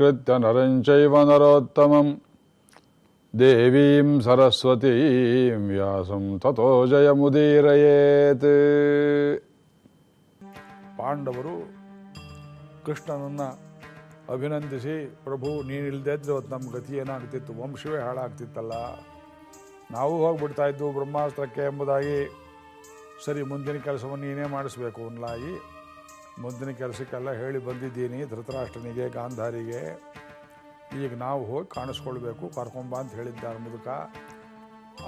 ನಮಸ್ಕೃತ್ಯ ನರಂ ದೇವಿಂ ನರೋತ್ತಮಂ ದೇವೀಂ ಸರಸ್ವತೀಂ ವ್ಯಾಸಂ ತಥೋ ಜಯಮುದೀರಯೇತ್ ಪಾಂಡವರು ಕೃಷ್ಣನನ್ನು ಅಭಿನಂದಿಸಿ, ಪ್ರಭು ಇದ್ರೆ ಇವತ್ತು ನಮ್ಮ ಗತಿ ಏನಾಗ್ತಿತ್ತು? ವಂಶವೇ ಹಾಳಾಗ್ತಿತ್ತಲ್ಲ? ನಾವು ಹೋಗ್ಬಿಡ್ತಾ ಇದ್ವು ಬ್ರಹ್ಮಾಸ್ತ್ರಕ್ಕೆ ಎಂಬುದಾಗಿ. ಸರಿ, ಮುಂದಿನ ಕೆಲಸವನ್ನು ನೀನೇ ಮಾಡಿಸ್ಬೇಕು, ಅನ್ನಲಾಗಿ ಮುಂದಿನ ಕೆಲಸಕ್ಕೆಲ್ಲ ಹೇಳಿ ಬಂದಿದ್ದೀನಿ ಧೃತರಾಷ್ಟ್ರನಿಗೆ, ಗಾಂಧಾರಿಗೆ. ಈಗ ನಾವು ಹೋಗಿ ಕಾಣಿಸ್ಕೊಳ್ಬೇಕು, ಕರ್ಕೊಂಬ ಅಂತ ಹೇಳಿದ್ದ ಮುದುಕ.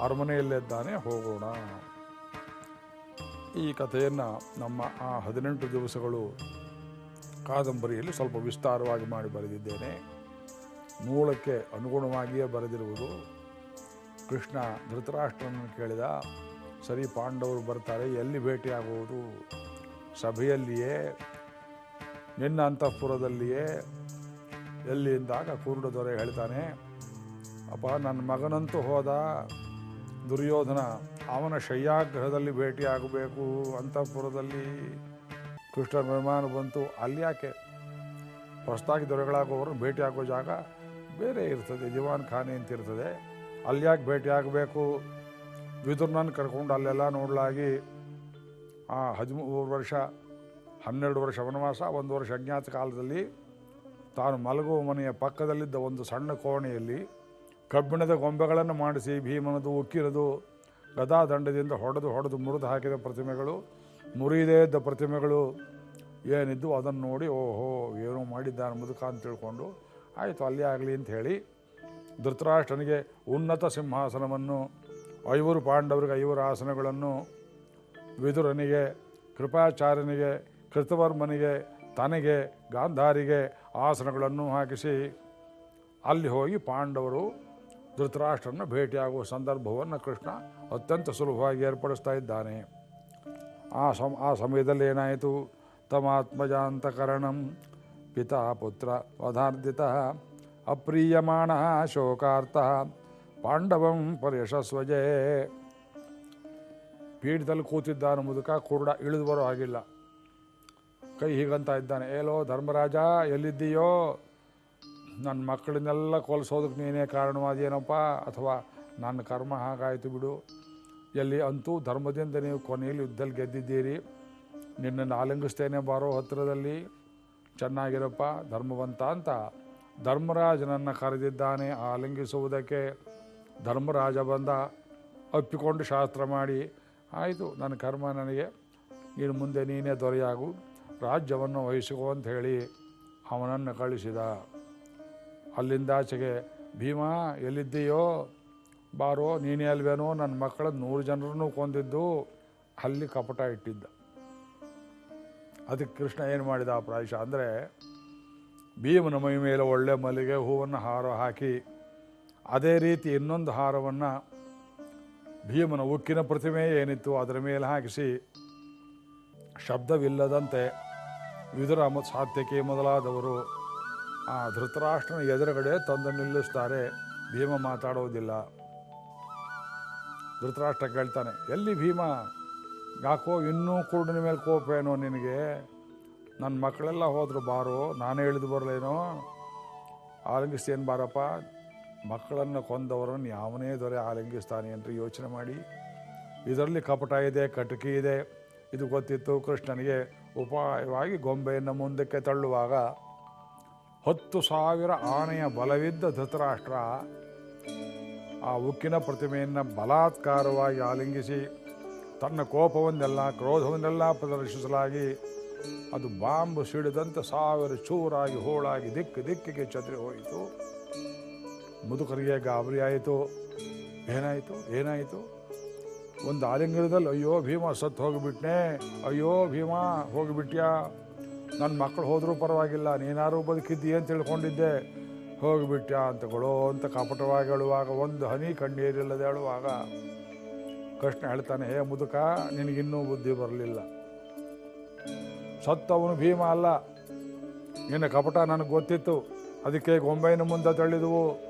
ಅರಮನೆಯಲ್ಲಿದ್ದಾನೆ ಹೋಗೋಣ. ಈ ಕಥೆಯನ್ನು ನಮ್ಮ ಆ ಹದಿನೆಂಟು ದಿವಸಗಳು ಕಾದಂಬರಿಯಲ್ಲಿ ಸ್ವಲ್ಪ ವಿಸ್ತಾರವಾಗಿ ಮಾಡಿ ಬರೆದಿದ್ದೇನೆ. ಮೂಲಕ್ಕೆ ಅನುಗುಣವಾಗಿಯೇ ಬರೆದಿರುವುದು. ಕೃಷ್ಣ ಧೃತರಾಷ್ಟ್ರನನ್ನು ಕೇಳಿದ, ಸರಿ ಪಾಂಡವರು ಬರ್ತಾರೆ, ಎಲ್ಲಿ ಭೇಟಿಯಾಗುವುದು? ಸಭೆಯಲ್ಲಿಯೇ, ನಿನ್ನ ಅಂತಃಪುರದಲ್ಲಿಯೇ ಎಲ್ಲಿ ಎಂದಾಗ ಕುರುಡ ದೊರೆ ಹೇಳ್ತಾನೆ, ಅಪ್ಪ, ನನ್ನ ಮಗನಂತೂ ಹೋದ. ದುರ್ಯೋಧನ, ಅವನ ಶಯ್ಯಾಗ್ರಹದಲ್ಲಿ ಭೇಟಿಯಾಗಬೇಕು. ಅಂತಃಪುರದಲ್ಲಿ ಕೃಷ್ಣ ವಿಮಾನ ಬಂತು. ಅಲ್ಲಿ ಯಾಕೆ? ಹೊಸದಾಗಿ ದೊರೆಗಳಾಗುವವರು ಭೇಟಿ ಆಗೋ ಜಾಗ ಬೇರೆ ಇರ್ತದೆ. ದಿವಾನ್ ಖಾನೆ ಅಂತ ಇರ್ತದೆ. ಅಲ್ಲಿ ಯಾಕೆ ಭೇಟಿ ಆಗಬೇಕು ವಿದುರ್ನನ್ನು ಕರ್ಕೊಂಡು ಅಲ್ಲೆಲ್ಲ ನೋಡಲಾಗಿ ಆ ಹದಿಮೂರು ವರ್ಷ, ಹನ್ನೆರಡು ವರ್ಷ ವನವಾಸ, ಒಂದು ವರ್ಷ ಅಜ್ಞಾತ ಕಾಲದಲ್ಲಿ ತಾನು ಮಲಗುವ ಮನೆಯ ಪಕ್ಕದಲ್ಲಿದ್ದ ಒಂದು ಸಣ್ಣ ಕೋಣೆಯಲ್ಲಿ ಕಬ್ಬಿಣದ ಗೊಂಬೆಗಳನ್ನು ಮಾಡಿಸಿ, ಭೀಮನದು, ಉಕ್ಕಿನದು, ಗದಾದಂಡದಿಂದ ಹೊಡೆದು ಹೊಡೆದು ಮುರಿದು ಹಾಕಿದ ಪ್ರತಿಮೆಗಳು ಮುರಿಯದೇ ಇದ್ದ ಪ್ರತಿಮೆಗಳು ಏನಿದ್ದು ಅದನ್ನು ನೋಡಿ, ಓಹೋ, ಏನೋ ಮಾಡಿದ್ದಾನೆ ಮುದುಕ ಅಂತ ತಿಳ್ಕೊಂಡು, ಆಯಿತು, ಅಲ್ಲಿ ಆಗಲಿ ಅಂತ ಹೇಳಿ ಧೃತರಾಷ್ಟ್ರನಿಗೆ ಉನ್ನತ ಸಿಂಹಾಸನವನ್ನು, ಐವರು ಪಾಂಡವರಿಗೆ ಐವರು ಆಸನಗಳನ್ನು ವಿದುರನಿಗೆ, ಕೃಪಾಚಾರ್ಯನಿಗೆ, ಕೃತವರ್ಮನಿಗೆ, ತನಗೆ, ಗಾಂಧಾರಿಗೆ ಆಸನಗಳನ್ನು ಹಾಕಿಸಿ ಅಲ್ಲಿ ಹೋಗಿ ಪಾಂಡವರು ಧೃತರಾಷ್ಟ್ರನ ಭೇಟಿಯಾಗುವ ಸಂದರ್ಭವನ್ನು ಕೃಷ್ಣ ಅತ್ಯಂತ ಸುಲಭವಾಗಿ ಏರ್ಪಡಿಸ್ತಾ ಇದ್ದಾನೆ. ಆ ಸಮ, ಆ ಸಮಯದಲ್ಲಿ ಏನಾಯಿತು? ತಮಾತ್ಮಜಾಂತಕರಣಂ ಪಿತಾ ಪುತ್ರ ವಧಾರ್ಧಿತ ಅಪ್ರೀಯಮಾಣ ಶೋಕಾರ್ಥ ಪಾಂಡವಂ ಪರ್ಯಶಸ್ವಜೇ ಪೀಠದಲ್ಲಿ ಕೂತಿದ್ದಾನೆ ಮುದುಕ, ಕುರುಡ ಇಳಿದು ಬರೋ ಹಾಗಿಲ್ಲ. ಕೈ ಹೀಗಂತ ಇದ್ದಾನೆ, ಏಲೋ ಧರ್ಮರಾಜ, ಎಲ್ಲಿದ್ದೀಯೋ? ನನ್ನ ಮಕ್ಕಳನ್ನೆಲ್ಲ ಕೊಲ್ಸೋದಕ್ಕೆ ನೀನೇ ಕಾರಣವಾದೇನಪ್ಪ? ಅಥವಾ ನನ್ನ ಕರ್ಮ ಹಾಗಾಯಿತು ಬಿಡು. ಎಲ್ಲಿ ಅಂತೂ ಧರ್ಮದಿಂದ ನೀವು ಕೊನೆಯಲ್ಲಿ ಯುದ್ಧದಲ್ಲಿ ಗೆದ್ದಿದ್ದೀರಿ. ನಿನ್ನನ್ನು ಆಲಿಂಗಿಸ್ತೇನೆ ಬಾರೋ ಹತ್ತಿರದಲ್ಲಿ. ಚೆನ್ನಾಗಿರಪ್ಪ, ಧರ್ಮವಂತ ಅಂತ ಧರ್ಮರಾಜನನ್ನು ಕರೆದಿದ್ದಾನೆ ಆಲಿಂಗಿಸುವುದಕ್ಕೆ. ಧರ್ಮರಾಜ ಬಂದ, ಅಪ್ಪಿಕೊಂಡು ಶಾಸ್ತ್ರ ಮಾಡಿ. ಆಯಿತು, ನನ್ನ ಕರ್ಮ ನನಗೆ. ಇನ್ನು ಮುಂದೆ ನೀನೇ ದೊರೆಯಾಗು. ರಾಜ್ಯವನ್ನು ವಹಿಸಿಕೋ ಅಂತ ಹೇಳಿ ಅವನನ್ನು ಕಳಿಸಿದ. ಅಲ್ಲಿಂದಾಚೆಗೆ ಭೀಮ, ಎಲ್ಲಿದ್ದೀಯೋ? ಬಾರೋ, ನೀನೇ ಅಲ್ವೇನೋ? ನನ್ನ ಮಕ್ಕಳ ನೂರು ಜನರನ್ನು ಕೊಂದಿದ್ದು ಅಲ್ಲಿ ಕಪಟ ಇಟ್ಟಿದ್ದ. ಅದಕ್ಕೆ ಕೃಷ್ಣ ಏನು ಮಾಡಿದ ಪ್ರಾಯಶ ಅಂದರೆ, ಭೀಮನ ಮೈ ಮೇಲೆ ಒಳ್ಳೆ ಮಲ್ಲಿಗೆ ಹೂವನ್ನು ಹಾರ ಹಾಕಿ, ಅದೇ ರೀತಿ ಇನ್ನೊಂದು ಹಾರವನ್ನು ಭೀಮನ ಉಕ್ಕಿನ ಪ್ರತಿಮೆ ಏನಿತ್ತು ಅದರ ಮೇಲೆ ಹಾಕಿಸಿ, ಶಬ್ದವಿಲ್ಲದಂತೆ ವಿದುರ ಸಾತ್ಯಕಿ ಮೊದಲಾದವರು ಆ ಧೃತರಾಷ್ಟ್ರನ ಎದುರುಗಡೆ ತಂದು ನಿಲ್ಲಿಸ್ತಾರೆ. ಭೀಮ ಮಾತಾಡೋದಿಲ್ಲ. ಧೃತರಾಷ್ಟ್ರ ಕೇಳ್ತಾನೆ, ಎಲ್ಲಿ ಭೀಮ? ಯಾಕೋ ಇನ್ನೂ ಕುರುಡನ ಮೇಲೆ ಕೋಪ ಏನೋ ನಿನಗೆ? ನನ್ನ ಮಕ್ಕಳೆಲ್ಲ ಹೋದರು ಬಾರೋ, ನಾನೇ ಇಳಿದು ಬರಲೇನೋ? ಆಲಂಗಿಸ್ತೇನು ಬಾರಪ್ಪ? ಮಕ್ಕಳನ್ನು ಕೊಂದವರನ್ನು ಯಾವನೇ ದೊರೆ ಆಲಿಂಗಿಸ್ತಾನೆ ಅಂತ ಯೋಚನೆ ಮಾಡಿ, ಇದರಲ್ಲಿ ಕಪಟ ಇದೆ, ಕಟಕಿ ಇದೆ, ಇದು ಗೊತ್ತಿತ್ತು ಕೃಷ್ಣನಿಗೆ ಉಪಾಯವಾಗಿ ಗೊಂಬೆಯನ್ನು ಮುಂದಕ್ಕೆ ತಳ್ಳುವಾಗ, ಹತ್ತು ಸಾವಿರ ಆನೆಯ ಬಲವಿದ್ದ ಧೃತರಾಷ್ಟ್ರ ಆ ಉಕ್ಕಿನ ಪ್ರತಿಮೆಯನ್ನು ಬಲಾತ್ಕಾರವಾಗಿ ಆಲಿಂಗಿಸಿ, ತನ್ನ ಕೋಪವನ್ನೆಲ್ಲ, ಕ್ರೋಧವನ್ನೆಲ್ಲ ಪ್ರದರ್ಶಿಸಲಾಗಿ, ಅದು ಬಾಂಬು ಸಿಡಿದಂತೆ ಸಾವಿರ ಚೂರಾಗಿ ಹೋಳಾಗಿ ದಿಕ್ಕು ದಿಕ್ಕಿಗೆ ಚದುರಿ ಹೋಯಿತು. ಮುದುಕರಿಗೆ ಗಾಬರಿ ಆಯಿತು? ಏನಾಯಿತು? ಏನಾಯಿತು? ಒಂದು ಆಲಿಂಗನದಲ್ಲಿ, ಅಯ್ಯೋ, ಭೀಮ ಸತ್ತು ಹೋಗಿಬಿಟ್ನೆ. ಅಯ್ಯೋ, ಭೀಮ, ಹೋಗಿಬಿಟ್ಯಾ? ನನ್ನ ಮಕ್ಕಳು ಹೋದರೂ ಪರವಾಗಿಲ್ಲ ನೀನಾರು ಬದುಕಿದ್ದೀಯ ಅಂತ ತಿಳ್ಕೊಂಡಿದ್ದೆ. ಹೋಗಿಬಿಟ್ಯಾ ಅಂತ ಗೊಳೋ ಅಂತ ಕಪಟವಾಗಿ ಹೇಳುವಾಗ ಒಂದು ಹನಿ ಕಣ್ಣೀರಿಲ್ಲದೆ ಹೇಳುವಾಗ ಕೃಷ್ಣ ಹೇಳ್ತಾನೆ, ಹೇ ಮುದುಕ, ನಿನಗಿನ್ನೂ ಬುದ್ಧಿ ಬರಲಿಲ್ಲ. ಸತ್ತವನು ಭೀಮ ಅಲ್ಲ. ನಿನ್ನ ಕಪಟ ನನಗೆ ಗೊತ್ತಿತ್ತು. ಅದಕ್ಕೆ ಗೊಂಬೆಯನ್ನು ಮುಂದೆ ತಳ್ಳಿದುವು.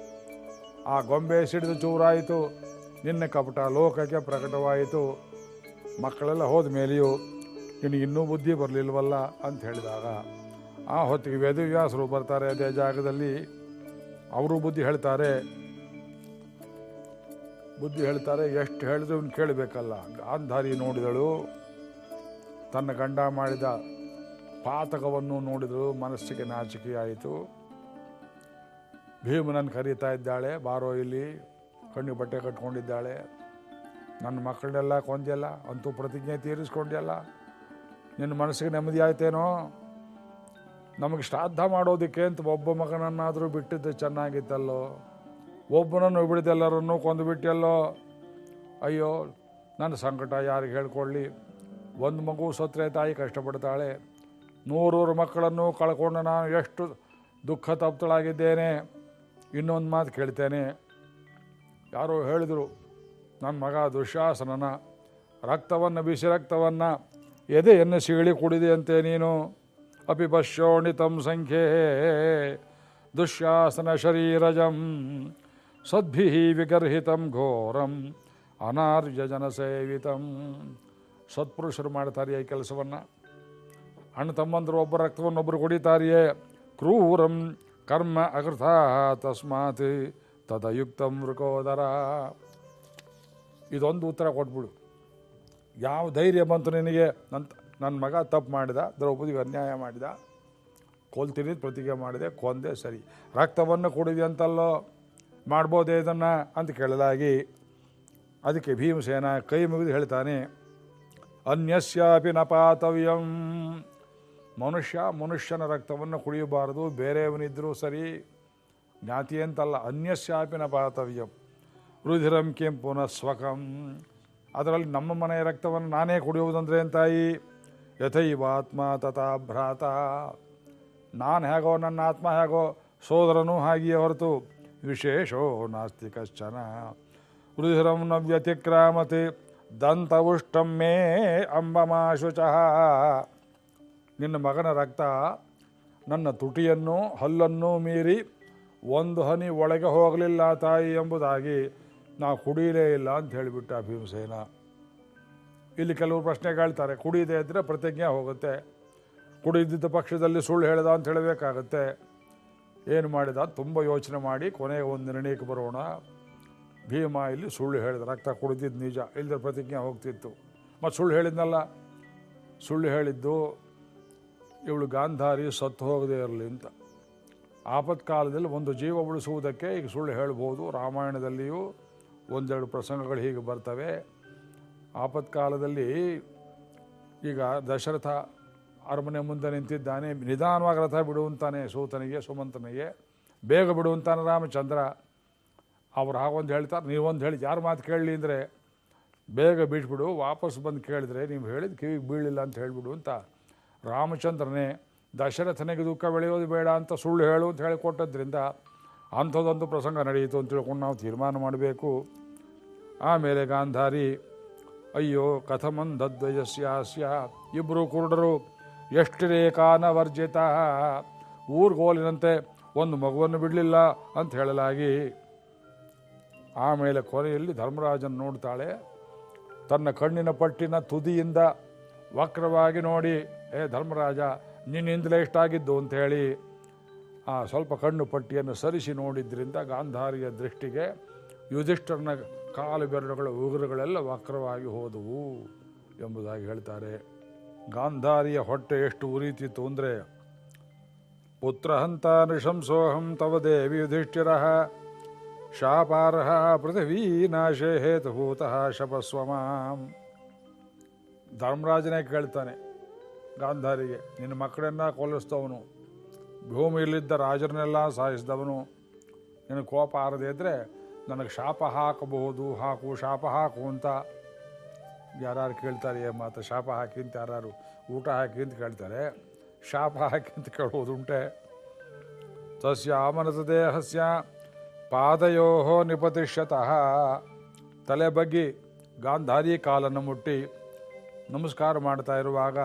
ಆ ಗೊಂಬೆ ಸಿಡಿದು ಚೂರಾಯಿತು. ನಿನ್ನ ಕಪಟ ಲೋಕಕ್ಕೆ ಪ್ರಕಟವಾಯಿತು. ಮಕ್ಕಳೆಲ್ಲ ಹೋದ ಮೇಲೆಯೂ ನಿನಗಿನ್ನೂ ಬುದ್ಧಿ ಬರಲಿಲ್ವಲ್ಲ ಅಂತ ಹೇಳಿದಾಗ, ಆ ಹೊತ್ತಿಗೆ ವೇದವ್ಯಾಸರು ಬರ್ತಾರೆ ಅದೇ ಜಾಗದಲ್ಲಿ. ಅವರು ಬುದ್ಧಿ ಹೇಳ್ತಾರೆ ಬುದ್ಧಿ ಹೇಳ್ತಾರೆ, ಎಷ್ಟು ಹೇಳಿದ್ರು ಇವ್ನು ಕೇಳಬೇಕಲ್ಲ. ಗಾಂಧಾರಿ ನೋಡಿದಳು, ತನ್ನ ಗಂಡ ಮಾಡಿದ ಪಾತಕವನ್ನು ನೋಡಿದಳು, ಮನಸ್ಸಿಗೆ ನಾಚಿಕೆಯಾಯಿತು. ಭೀಮನನ್ನು ಕರೀತಾ ಇದ್ದಾಳೆ, ಬಾರೋ ಇಲ್ಲಿ ಕಣ್ಣಿಗೆ ಬಟ್ಟೆ ಕಟ್ಕೊಂಡಿದ್ದಾಳೆ. ನನ್ನ ಮಕ್ಕಳನ್ನೆಲ್ಲ ಕೊಂದೆಲ್ಲ ಅಂತೂ ಪ್ರತಿಜ್ಞೆ ತೀರಿಸ್ಕೊಂಡ್ಯಲ್ಲ. ನಿನ್ನ ಮನಸ್ಸಿಗೆ ನೆಮ್ಮದಿ ಆಯ್ತೇನೋ? ನಮಗೆ ಶ್ರಾದ್ದ ಮಾಡೋದಕ್ಕೆ ಅಂತ ಒಬ್ಬ ಮಗನನ್ನಾದರೂ ಬಿಟ್ಟಿದ್ದು ಚೆನ್ನಾಗಿತ್ತಲ್ಲೋ? ಒಬ್ಬನನ್ನು ಬಿಡಿದೆಲ್ಲರನ್ನೂ ಕೊಂದು ಬಿಟ್ಟೆಲ್ಲೋ ಅಯ್ಯೋ, ನನ್ನ ಸಂಕಟ ಯಾರಿಗೆ ಹೇಳ್ಕೊಳ್ಳಿ? ಒಂದು ಮಗು ಸತ್ರೆ ತಾಯಿ ಕಷ್ಟಪಡ್ತಾಳೆ. ನೂರೂರು ಮಕ್ಕಳನ್ನು ಕಳ್ಕೊಂಡು ನಾನು ಎಷ್ಟು ದುಃಖ ತಪ್ತಳಾಗಿದ್ದೇನೆ ಇನ್ನೊಂದು ಮಾತು ಕೇಳ್ತೇನೆ. ಯಾರೋ ಹೇಳಿದರು ನನ್ನ ಮಗ ದುಶ್ಯಾಸನನ, ರಕ್ತವನ್ನು ಬಿಸಿ ರಕ್ತವನ್ನು ಎದೆಯನ್ನು ಸೀಳಿ ಕುಡಿದೆಯಂತೆ ನೀನು. ಅಪಿ ಪಶ್ಯೋಣಿತಂ ಸಂಖ್ಯೆ ದುಶ್ಯಾಸನ ಶರೀರಜಂ ಸದ್ಭಿ ವಿಗರ್ಹಿತಂ ಘೋರಂ ಅನಾರ್ಯ ಜನಸೇವಿತಂ ಸತ್ಪುರುಷರು ಮಾಡ್ತಾರೆ ಈ ಕೆಲಸವನ್ನು? ಅಣ್ಣ ತಮ್ಮಂದರು ಒಬ್ಬರ ರಕ್ತವನ್ನೊಬ್ಬರು ಕುಡಿತಾರಿಯೇ? ಕ್ರೂರಂ ಕರ್ಮ ಅಕೃತ ತಸ್ಮಾತ್ ತದಯುಕ್ತ ಮೃಕೋದರ. ಇದೊಂದು ಉತ್ತರ ಕೊಟ್ಬಿಡು. ಯಾವ ಧೈರ್ಯ ಬಂತು ನಿನಗೆ? ನನ್ನ ನನ್ನ ಮಗ ತಪ್ಪು ಮಾಡಿದ, ದ್ರೌಪದಿಗೆ ಅನ್ಯಾಯ ಮಾಡಿದ. ಕೊಲ್ತೀನಿ ಪ್ರತಿಜ್ಞೆ ಮಾಡಿದೆ, ಕೊಂದೆ ಸರಿ. ರಕ್ತವನ್ನು ಕೊಡಿದೆ ಅಂತಲ್ಲೋ? ಮಾಡ್ಬೋದೇ ಇದನ್ನು? ಅಂತ ಕೇಳಲಾಗಿ ಅದಕ್ಕೆ ಭೀಮಸೇನ ಕೈ ಮುಗಿದು ಹೇಳ್ತಾನೆ, ಅನ್ಯಸ್ಯಾಪಿ ನ ಪಾತವ್ಯಂ. ಮನುಷ್ಯ ಮನುಷ್ಯನ ರಕ್ತವನ್ನು ಕುಡಿಯಬಾರದು ಬೇರೆಯವನಿದ್ದರೂ ಸರಿ, ಜ್ಞಾತಿ ಅಂತಲ್ಲ ಅನ್ಯಸ್ಯಾಪಿ ನ ಪಾತವ್ಯಂ. ರುಧಿರಂ ಕೆಂಪು ನ ಸ್ವಕಂ ಅದರಲ್ಲಿ ನಮ್ಮ ಮನೆಯ ರಕ್ತವನ್ನು ನಾನೇ ಕುಡಿಯುವುದಂದ್ರೆ ತಾಯಿ ಯಥೈವಾತ್ಮ ತಥಾ ಭ್ರಾತ. ನಾನು ಹೇಗೋ, ನನ್ನ ಆತ್ಮ ಹೇಗೋ, ಸೋದರನೂ ಹಾಗೆಯೇ ಹೊರತು ವಿಶೇಷೋ ನಾಸ್ತಿ ಕಶ್ಚನ. ರುಧಿರಂ ನ ವ್ಯತಿಕ್ರಾಮತಿ ದಂತವುಷ್ಟಂ ಮೇ ಅಂಬಮಾಶುಚಃ. ನಿನ್ನ ಮಗನ ರಕ್ತ ನನ್ನ ತುಟಿಯನ್ನು ಹಲ್ಲನ್ನು ಮೀರಿ ಒಂದು ಹನಿ ಒಳಗೆ ಹೋಗಲಿಲ್ಲ ತಾಯಿ ಎಂಬುದಾಗಿ ನಾ ಕುಡಿಯಲೇ ಇಲ್ಲ ಅಂತ ಹೇಳಿಬಿಟ್ಟ ಭೀಮಸೇನ. ಇಲ್ಲಿ ಕೆಲವು ಪ್ರಶ್ನೆ ಕೇಳ್ತಾರೆ ಕುಡಿಯದೆ ಇದ್ದರೆ ಪ್ರತಿಜ್ಞೆ ಹೋಗುತ್ತೆ. ಕುಡಿದಿದ್ದ ಪಕ್ಷದಲ್ಲಿ ಸುಳ್ಳು ಹೇಳ್ದ ಅಂತ ಹೇಳಬೇಕಾಗತ್ತೆ. ಏನು ಮಾಡಿದ? ತುಂಬ ಯೋಚನೆ ಮಾಡಿ ಕೊನೆಗೆ ಒಂದು ನಿರ್ಣಯಕ್ಕೆ ಬರೋಣ. ಭೀಮ ಇಲ್ಲಿ ಸುಳ್ಳು ಹೇಳಿದ, ರಕ್ತ ಕುಡಿದಿದ್ದು ನಿಜ ಇಲ್ಲದ್ರೆ ಪ್ರತಿಜ್ಞೆ ಹೋಗ್ತಿತ್ತು. ಮತ್ತು ಸುಳ್ಳು ಹೇಳಿದ್ನಲ್ಲ? ಸುಳ್ಳು ಹೇಳಿದ್ದು ಇವಳು ಗಾಂಧಾರಿ ಸತ್ತು ಹೋಗದೇ ಇರಲಿ ಅಂತ. ಆಪತ್ಕಾಲದಲ್ಲಿ ಒಂದು ಜೀವ ಉಳಿಸುವುದಕ್ಕೆ ಈಗ ಸುಳ್ಳು ಹೇಳ್ಬೋದು. ರಾಮಾಯಣದಲ್ಲಿಯೂ ಒಂದೆರಡು ಪ್ರಸಂಗಗಳು ಹೀಗೆ ಬರ್ತವೆ. ಆಪತ್ಕಾಲದಲ್ಲಿ ಈಗ ದಶರಥ ಅರಮನೆ ಮುಂದೆ ನಿಂತಿದ್ದಾನೆ. ನಿಧಾನವಾಗಿ ರಥ ಬಿಡುವಂತಾನೆ ಸೂತನಿಗೆ, ಸುಮಂತನಿಗೆ. ಬೇಗ ಬಿಡುವಂತಾನೆ ರಾಮಚಂದ್ರ. ಅವ್ರು ಹಾಗೊಂದು ಹೇಳ್ತಾರೆ, ನೀವೊಂದು ಹೇಳಿ. ಯಾರು ಮಾತು ಕೇಳಲಿ ಅಂದರೆ, ಬೇಗ ಬಿಟ್ಬಿಡು ವಾಪಸ್ ಬಂದು ಕೇಳಿದ್ರೆ, ನೀವು ಹೇಳಿದ ಕಿವಿಗೆ ಬೀಳಿಲ್ಲ ಅಂತ ಹೇಳಿಬಿಡು ಅಂತ. ರಾಮಚಂದ್ರನೇ, ದಶರಥನಿಗೆ ದುಃಖ ಬೆಳೆಯೋದು ಬೇಡ ಅಂತ ಸುಳ್ಳು ಹೇಳು ಅಂತ ಹೇಳಿಕೊಟ್ಟದ್ರಿಂದ ಅಂಥದ್ದೊಂದು ಪ್ರಸಂಗ ನಡೆಯಿತು ಅಂತ ತಿಳ್ಕೊಂಡು ನಾವು ತೀರ್ಮಾನ ಮಾಡಬೇಕು. ಆಮೇಲೆ ಗಾಂಧಾರಿ, ಅಯ್ಯೋ ಕಥಮಂದದ್ವಯಸ್ಯಾಸ್ಯ ಇಬ್ಬರು ಕುರುಡರು ಎಷ್ಟು ರೇಖಾನ ವರ್ಜಿತ ಊರ್ಗೋಲಿನಂತೆ ಒಂದು ಮಗುವನ್ನು ಬಿಡಲಿಲ್ಲ ಅಂತ ಹೇಳಲಾಗಿ, ಆಮೇಲೆ ಕೊನೆಯಲ್ಲಿ ಧರ್ಮರಾಜನ್ ನೋಡ್ತಾಳೆ, ತನ್ನ ಕಣ್ಣಿನ ಪಟ್ಟಿನ ತುದಿಯಿಂದ ವಕ್ರವಾಗಿ ನೋಡಿ, ಏ ಧರ್ಮರಾಜ, ನಿನ್ನಿಂದಲೇ ಇಷ್ಟಾಗಿದ್ದು ಅಂತ ಹೇಳಿ ಆ ಸ್ವಲ್ಪ ಕಣ್ಣು ಪಟ್ಟಿಯನ್ನು ಸರಿಸಿ ನೋಡಿದ್ರಿಂದ ಗಾಂಧಾರಿಯ ದೃಷ್ಟಿಗೆ ಯುಧಿಷ್ಠರನ ಕಾಲು ಬೆರಳುಗಳ ಉಗುರುಗಳೆಲ್ಲ ವಕ್ರವಾಗಿ ಹೋದವು ಎಂಬುದಾಗಿ ಹೇಳ್ತಾರೆ. ಗಾಂಧಾರಿಯ ಹೊಟ್ಟೆ ಎಷ್ಟು ಉರಿತಿತ್ತು ಅಂದರೆ, ಪುತ್ರಹಂತ ನೃಶಂಸೋಹಂ ತವ ದೇವಿ ಯುಧಿಷ್ಠಿರ ಶಾಪಾರ್ಹ ಪೃಥ್ವೀ ನಾಶೇ ಹೇತುಭೂತಃ ಶಪಸ್ವಮಾಂ ಧರ್ಮರಾಜನೇ ಕೇಳ್ತಾನೆ ಗಾಂಧಾರಿಗೆ, ನಿನ್ನ ಮಕ್ಕಳನ್ನ ಕೊಲ್ಲಿಸ್ತವನು ಭೂಮಿಯಲ್ಲಿದ್ದ ರಾಜರನ್ನೆಲ್ಲ ಸಾಯಿಸಿದವನು, ನಿನಗೆ ಕೋಪ ಆರದೇ ಇದ್ದರೆ ನನಗೆ ಶಾಪ ಹಾಕಬಹುದು, ಹಾಕು, ಶಾಪ ಹಾಕು ಅಂತ. ಯಾರು ಕೇಳ್ತಾರೆ, ಏ ಮಾತು ಶಾಪ ಹಾಕಿ ಅಂತ ಯಾರು ಊಟ ಹಾಕಿ ಅಂತ ಕೇಳ್ತಾರೆ? ಶಾಪ ಹಾಕಿ ಅಂತ ಕೇಳೋದುಂಟೆ ತಸ್ಯ ಆಮನದ ದೇಹಸ್ಯ ಪಾದಯೋ ನಿಪತಿಷ್ಯತಃ ತಲೆ ಬಗ್ಗಿ ಗಾಂಧಾರಿ ಕಾಲನ್ನು ಮುಟ್ಟಿ ನಮಸ್ಕಾರ ಮಾಡ್ತಾ ಇರುವಾಗ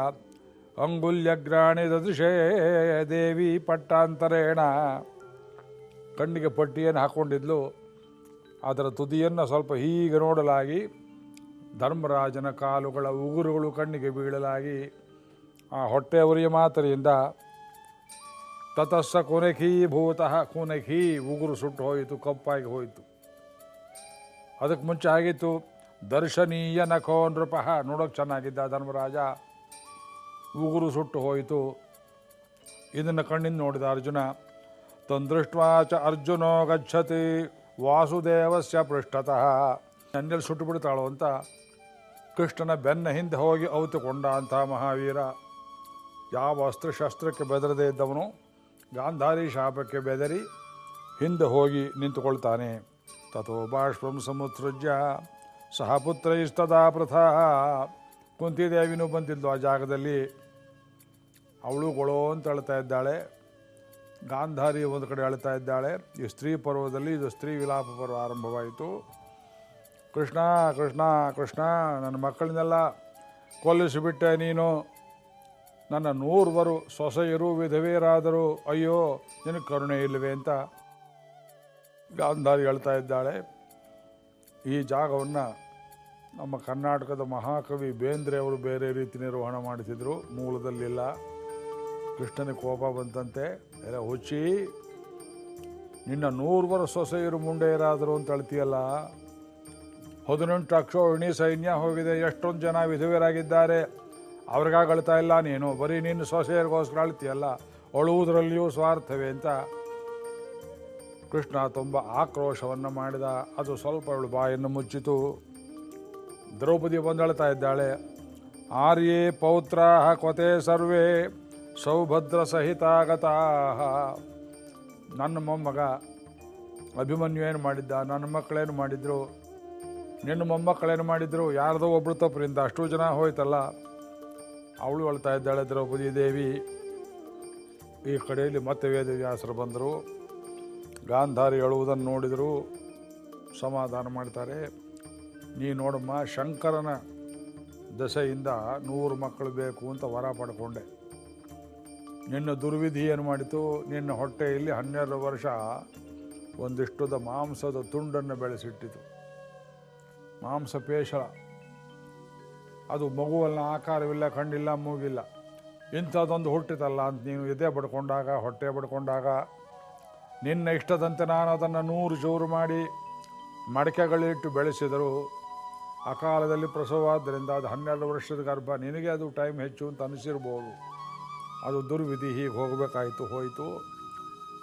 ಅಂಗುಲ್ಯಗ್ರಾಣಿ ದದೃಶೇ ದೇವಿ ಪಟ್ಟಾಂತರೇಣ. ಕಣ್ಣಿಗೆ ಪಟ್ಟಿಯನ್ನು ಹಾಕ್ಕೊಂಡಿದ್ಲು ಅದರ ತುದಿಯನ್ನು ಸ್ವಲ್ಪ ಹೀಗೆ ನೋಡಲಾಗಿ, ಧರ್ಮರಾಜನ ಕಾಲುಗಳ ಉಗುರುಗಳು ಕಣ್ಣಿಗೆ ಬೀಳಲಾಗಿ, ಆ ಹೊಟ್ಟೆ ಉರಿಯ ಮಾತರಿಂದ ತತಸ್ಸ ಕುನಖೀ ಭೂತಃ ಕುನಖಿ ಉಗುರು ಸುಟ್ಟು ಹೋಯಿತು, ಕಪ್ಪಾಗಿ ಹೋಯಿತು. ಅದಕ್ಕೆ ಮುಂಚೆ ಆಗಿತ್ತು ದರ್ಶನೀಯ ನಖೋ ನೃಪಃ ನೋಡೋಕೆ ಚೆನ್ನಾಗಿದ್ದ ಧರ್ಮರಾಜ. ಉಗುರು ಸುಟ್ಟು ಹೋಯಿತು. ಇದನ್ನು ಕಣ್ಣಿಂದ ನೋಡಿದ ಅರ್ಜುನ, ತಂದೃಷ್ಟ್ವಾ ಚ ಅರ್ಜುನೋ ಗಚ್ಚತಿ, ವಾಸುದೇವಸ್ಯ ಪೃಷ್ಠತಃ. ನನ್ನೆಲ್ಲಿ ಸುಟ್ಟು ಬಿಡ್ತಾಳೋ ಅಂತ ಕೃಷ್ಣನ ಬೆನ್ನ ಹಿಂದೆ ಹೋಗಿ ಅವತುಕೊಂಡ ಅಂತ ಮಹಾವೀರ. ಯಾವ ಅಸ್ತ್ರಶಸ್ತ್ರಕ್ಕೆ ಬೆದರದೇ ಇದ್ದವನು, ಗಾಂಧಾರಿ ಶಾಪಕ್ಕೆ ಬೆದರಿ ಹಿಂದೆ ಹೋಗಿ ನಿಂತುಕೊಳ್ತಾನೆ. ತಥೋ ಬಾಷ್ಪಂ ಸಮುತ್ಸೃಜ್ಯ. ಸಹ ಇಷ್ಟದ ಪ್ರಥಾ. ಕುಂತಿದೇವಿನೂ ಬಂದಿದ್ಲು ಆ ಜಾಗದಲ್ಲಿ. ಅವಳು ಗೊಳೋ ಅಂತ ಅಳ್ತಾ ಇದ್ದಾಳೆ. ಗಾಂಧಾರಿ ಒಂದು ಕಡೆ ಅಳ್ತಾ ಇದ್ದಾಳೆ. ಈ ಸ್ತ್ರೀ ಪರ್ವದಲ್ಲಿ ಇದು ಸ್ತ್ರೀ ವಿಲಾಪ ಪರ್ವ ಆರಂಭವಾಯಿತು. ಕೃಷ್ಣ ಕೃಷ್ಣ ಕೃಷ್ಣ, ನನ್ನ ಮಕ್ಕಳನ್ನೆಲ್ಲ ಕೊಲ್ಲಿಸಿಬಿಟ್ಟೆ ನೀನು. ನನ್ನ ನೂರ್ವರು ಸೊಸೆಯರು, ವಿಧವೆಯರಾದರು. ಅಯ್ಯೋ ನಿನಗೆ ಕರುಣೆ ಇಲ್ಲವೇ ಅಂತ ಗಾಂಧಾರಿ ಹೇಳ್ತಾ ಇದ್ದಾಳೆ. ಈ ಜಾಗವನ್ನು ನಮ್ಮ ಕರ್ನಾಟಕದ ಮಹಾಕವಿ ಬೇಂದ್ರೆ ಅವರು ಬೇರೆ ರೀತಿ ನಿರ್ವಹಣೆ ಮಾಡಿಸಿದರು. ಮೂಲದಲ್ಲಿಲ್ಲ. ಕೃಷ್ಣನಿಗೆ ಕೋಪ ಬಂತಂತೆ. ಎಲ್ಲ ಹುಚ್ಚಿ. ನಿನ್ನ ನೂರ್ವರ ಸೊಸೆಯರು ಮುಂಡೆಯರಾದರು ಅಂತ ಅಳ್ತೀಯಲ್ಲ ಹದಿನೆಂಟು ಅಕ್ಷೋಹಿಣಿ ಸೈನ್ಯ ಹೋಗಿದೆ. ಎಷ್ಟೊಂದು ಜನ ವಿಧವೆಯರಾಗಿದ್ದಾರೆ. ಅಳ್ತಾ ಇಲ್ಲ. ನೀನು ಬರೀ ನಿನ್ನ ಸೊಸೆಯರಿಗೋಸ್ಕರ ಅಳ್ತೀಯಲ್ಲ. ಅಳುವುದರಲ್ಲಿಯೂ ಸ್ವಾರ್ಥವೇ ಅಂತ ಕೃಷ್ಣ ತುಂಬ ಆಕ್ರೋಶವನ್ನು ಮಾಡಿದ. ಅದು ಸ್ವಲ್ಪ ಅವಳು ಬಾಯನ್ನು ಮುಚ್ಚಿತು. ದ್ರೌಪದಿ ಬಂದಳ್ತಾ ಇದ್ದಾಳೆ. ಆರ್ಯೇ ಪೌತ್ರ ಕೊತೆ ಸರ್ವೇ ಸೌಭದ್ರ ಸಹಿತಾಗತಾ ನನ್ನ ಮೊಮ್ಮಗ ಅಭಿಮನ್ಯು ಏನು ಮಾಡಿದ್ದ? ನನ್ನ ಮಕ್ಕಳೇನು ಮಾಡಿದ್ರು? ನಿನ್ನ ಮೊಮ್ಮಕ್ಕಳೇನು ಮಾಡಿದ್ರು? ಯಾರ್ದೋ ಒಬ್ಳು ತಪ್ಪರಿಂದ ಅಷ್ಟು ಜನ ಹೋಯ್ತಲ್ಲ. ಅವಳು ಅಳ್ತಾ ಇದ್ದಾಳೆ ದ್ರೌಪದಿ ದೇವಿ. ಈ ಕಡೆಯಲ್ಲಿ ಮತ್ತೆ ವೇದವ್ಯಾಸರು ಬಂದರು. ಗಾಂಧಾರಿ ಹೇಳುವುದನ್ನು ನೋಡಿದರು. ಸಮಾಧಾನ ಮಾಡ್ತಾರೆ. ನೀ ನೋಡಮ್ಮ, ಶಂಕರನ ದಸೆಯಿಂದ ನೂರು ಮಕ್ಕಳು ಬೇಕು ಅಂತ ವರ ಪಡ್ಕೊಂಡೆ. ನಿನ್ನ ದುರ್ವಿಧಿ ಏನು ಮಾಡಿತು? ನಿನ್ನ ಹೊಟ್ಟೆಯಲ್ಲಿ ಹನ್ನೆರಡು ವರ್ಷ ಒಂದಿಷ್ಟುದ ಮಾಂಸದ ತುಂಡನ್ನು ಬೆಳೆಸಿಟ್ಟಿತು. ಮಾಂಸ ಪೇಷಳ. ಅದು ಮಗುವಲ್ಲ ಆಕಾರವಿಲ್ಲ, ಕಣ್ಣಿಲ್ಲ, ಮೂಗಿಲ್ಲ. ಇಂಥದ್ದೊಂದು ಹುಟ್ಟಿತಲ್ಲ ಅಂತ ನೀನು ಎದೆ ಬಡ್ಕೊಂಡಾಗ, ಹೊಟ್ಟೆ ಬಡ್ಕೊಂಡಾಗ. ನಿನ್ನ ಇಷ್ಟದಂತೆ ನಾನು ಅದನ್ನು ನೂರು ಚೂರು ಮಾಡಿ ಮಡಕೆಗಳಿಟ್ಟು ಬೆಳೆಸಿದರು ಅಕಾಲದಲ್ಲಿ ಪ್ರಸವವಾದ್ದರಿಂದ ಅದು ಹನ್ನೆರಡು ವರ್ಷದ ಗರ್ಭ. ನಿನಗೆ ಅದು ಟೈಮ್ ಹೆಚ್ಚು ಅಂತ ಅನಿಸಿರ್ಬೋದು. ಅದು ದುರ್ವಿಧಿ, ಹೀಗೆ ಹೋಗಬೇಕಾಯಿತು, ಹೋಯಿತು.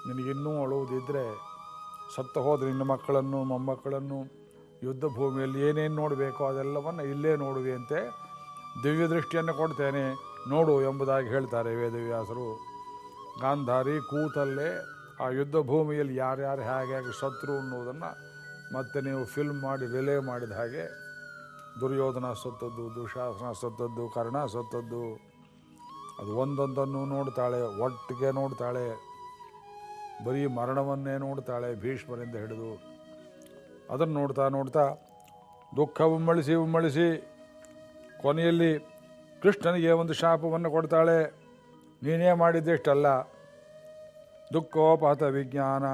ನಿನಗಿನ್ನೂ ಅಳುವುದಿದ್ದರೆ ಸತ್ತು ಹೋದ್ರೆ ನಿನ್ನ ಮಕ್ಕಳನ್ನು, ಮೊಮ್ಮಕ್ಕಳನ್ನು, ಯುದ್ಧ ಭೂಮಿಯಲ್ಲಿ ಏನೇನು ನೋಡಬೇಕೋ ಅದೆಲ್ಲವನ್ನು ಇಲ್ಲೇ ನೋಡುವೆಯಂತೆ ದಿವ್ಯ ದೃಷ್ಟಿಯನ್ನು ಕೊಡ್ತೇನೆ. ನೋಡು ಎಂಬುದಾಗಿ ಹೇಳ್ತಾರೆ ವೇದವ್ಯಾಸರು. ಗಾಂಧಾರಿ ಕೂತಲ್ಲೇ ಆ ಯುದ್ಧ ಭೂಮಿಯಲ್ಲಿ ಯಾರ್ಯಾರು ಹೇಗೆ ಹೇಗೆ ಶತ್ರು ಅನ್ನೋದನ್ನು ಮತ್ತೆ ನೀವು ಫಿಲ್ಮ್ ಮಾಡಿ ರಿಲೇ ಮಾಡಿದ ಹಾಗೆ ದುರ್ಯೋಧನ ಸತ್ತದ್ದು, ದುಶಾಸನ ಸತ್ತದ್ದು, ಕರ್ಣ ಸತ್ತದ್ದು, ಅದು ಒಂದೊಂದನ್ನು ನೋಡ್ತಾಳೆ, ಒಟ್ಟಿಗೆ ನೋಡ್ತಾಳೆ, ಬರೀ ಮರಣವನ್ನೇ ನೋಡ್ತಾಳೆ, ಭೀಷ್ಮರಿಂದ ಹಿಡಿದು. ಅದನ್ನು ನೋಡ್ತಾ ನೋಡ್ತಾ ದುಃಖ ಉಮ್ಮಳಿಸಿ ಉಮ್ಮಳಿಸಿ ಕೊನೆಯಲ್ಲಿ ಕೃಷ್ಣನಿಗೆ ಒಂದು ಶಾಪವನ್ನು ಕೊಡ್ತಾಳೆ. ನೀನೇ ಮಾಡಿದ್ದೆಷ್ಟಲ್ಲ ದುಃಖೋಪಹತ ವಿಜ್ಞಾನ